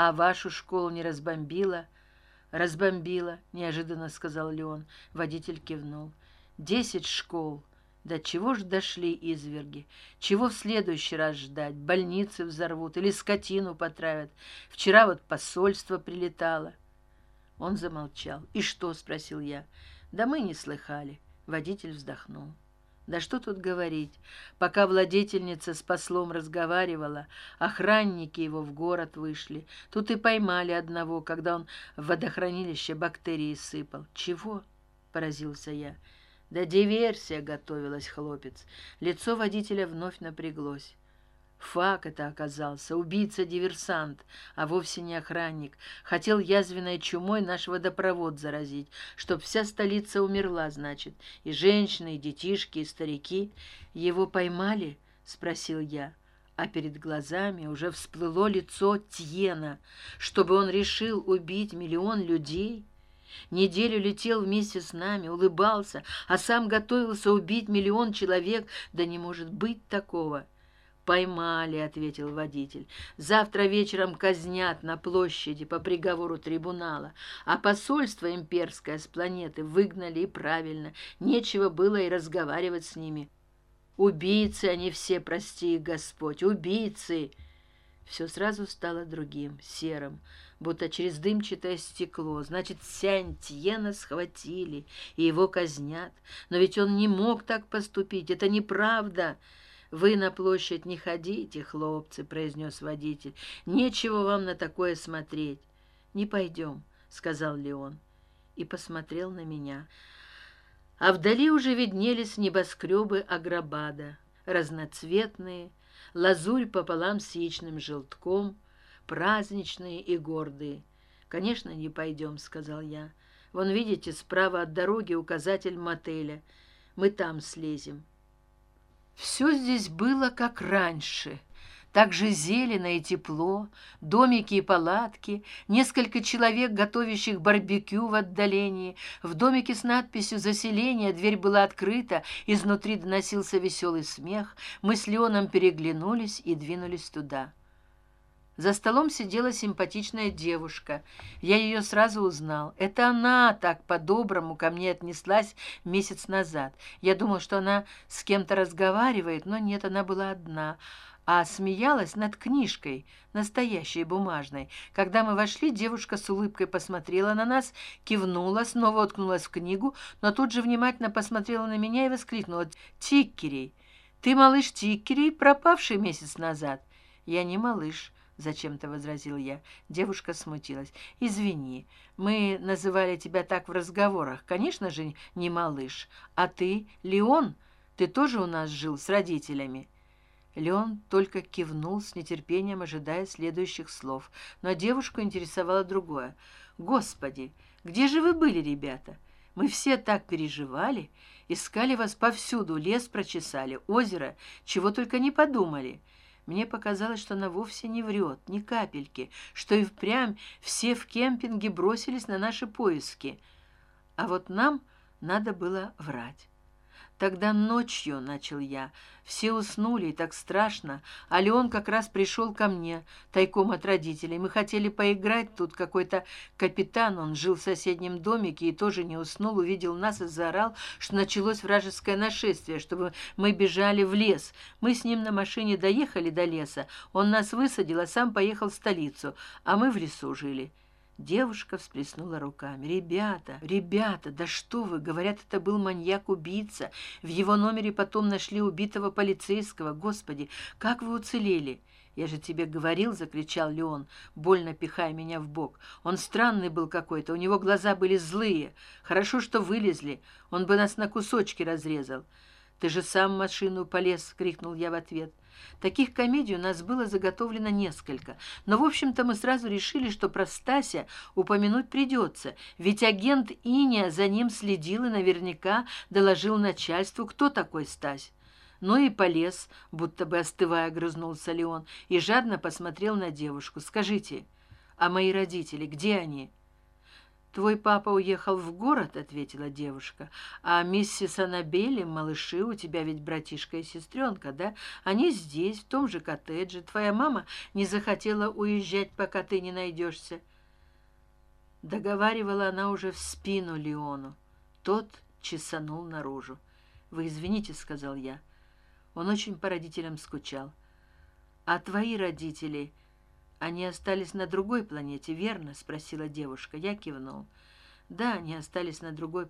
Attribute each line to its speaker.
Speaker 1: а вашу школу не разбомбила? Разбомбила неожиданно сказал леон. Водитель кивнул. Десять школ. До чего ж дошли изверги? Чего в следующий раз ждать? Больницы взорвут или скотину потравят? Вчера вот посольство прилетало. Он замолчал. И что? спросил я. Да мы не слыхали. Водитель вздохнул да что тут говорить? Пока владетельница с послом разговаривала охранники его в город вышли. Тут и поймали одного когда он в водохранилище бактерии сыпал. Чего поразился я. Да диверсия готовилась хлопец. Лицо водителя вновь напряглось фак это оказался убийца диверсант а вовсе не охранник. Хотел язвенной чумой наш водопровод заразить чтоб вся столица умерла значит и женщины и детишки и старики. Его поймали спросил я. А перед глазами уже всплыло лицо тьена. Чтобы он решил убить миллион людей? Неделю летел вместе с нами улыбался а сам готовился убить миллион человек. Да не может быть такого поймали ответил водитель. Завтра вечером казнят на площади по приговору трибунала а посольство имперское с планеты выгнали и правильно. Нечего было и разговаривать с ними. Убийцы они все прости господь убийцы! Все сразу стало другим серым будто через дымчатое стекло. Значит сянтьена схватили и его казнят. Но ведь он не мог так поступить это неправда вы на площадь не ходите хлопцы произнес водитель. Нечего вам на такое смотреть не пойдем сказал леон и посмотрел на меня. А вдали уже виднелись небоскребы аграбада разноцветные лазурь пополам с яичным желтком праздничные и гордые. Конечно не пойдем сказал я. Вон видите справа от дороги указатель мотеля. Мы там слезем все здесь было как раньше. Так же зелено и тепло домики и палатки несколько человек готовящих барбекю в отдалении. В домике с надписью заселение дверь была открыта изнутри доносился веселый смех. Мы с леоном переглянулись и двинулись туда за столом сидела симпатичная девушка. Я ее сразу узнал. Это она так по доброму ко мне отнеслась месяц назад. Я думал что она с кем то разговаривает но нет она была одна а смеялась над книжкой настоящей бумажной. Когда мы вошли девушка с улыбкой посмотрела на нас кивнула снова уткнулась в книгу но тут же внимательно посмотрела на меня и воскликнула. Тиккерей! Ты малыш тиккерей пропавший месяц назад! Я не малыш зачем то возразил я. Девушка смутилась извини мы называли тебя так в разговорах. Конечно же не малыш. А ты леон? Ты тоже у нас жил с родителями? Леон только кивнул с нетерпением ожидая следующих слов. Но девушку интересовало другое господи где же вы были ребята? Мы все так переживали искали вас повсюду лес прочесали озеро чего только не подумали мне показалось что она вовсе не врет ни капельки что и впрямь все в кемпинге бросились на наши поиски. А вот нам надо было врать тогда ночью начал я все уснули и так страшно. А леон как раз пришел ко мне тайком от родителей. Мы хотели поиграть тут какой то капитан он жил в соседнем домике и тоже не уснул увидел нас и заорал что началось вражеское нашествие чтобы мы бежали в лес. Мы с ним на машине доехали до леса он нас высадил а сам поехал в столицу а мы в лесу жили девушка всплеснула руками. Ребята ребята да что вы говорят это был маньяк убийца в его номере потом нашли убитого полицейского. Господи как вы уцелели? Я же тебе говорил закричал леон больно пихая меня в бок. Он странный был какой то у него глаза были злые. Хорошо что вылезли. Он бы нас на кусочки разрезал ты же сам машину полез крикнул я в ответ. Таких комедий у нас было заготовлено несколько но в общем то мы сразу решили что про стася упомянуть придется ведь агент иния за ним следил и наверняка доложил начальству кто такой стась. Ну и полез будто бы остывая грызнулся леон и жадно посмотрел на девушку. Скажите а мои родители где они твой папа уехал в город ответила девушка. А миссис аннабелли малыши у тебя ведь братишка и сестренка да? Они здесь в том же коттедже. Твоя мама не захотела уезжать пока ты не найдешься договаривала она уже в спину леону. Тот чесанул наружу. Вы извините сказал я. Он очень по родителям скучал. А твои родители они остались на другой планете верно спросила девушка. Я кивнул. Да они остались на другой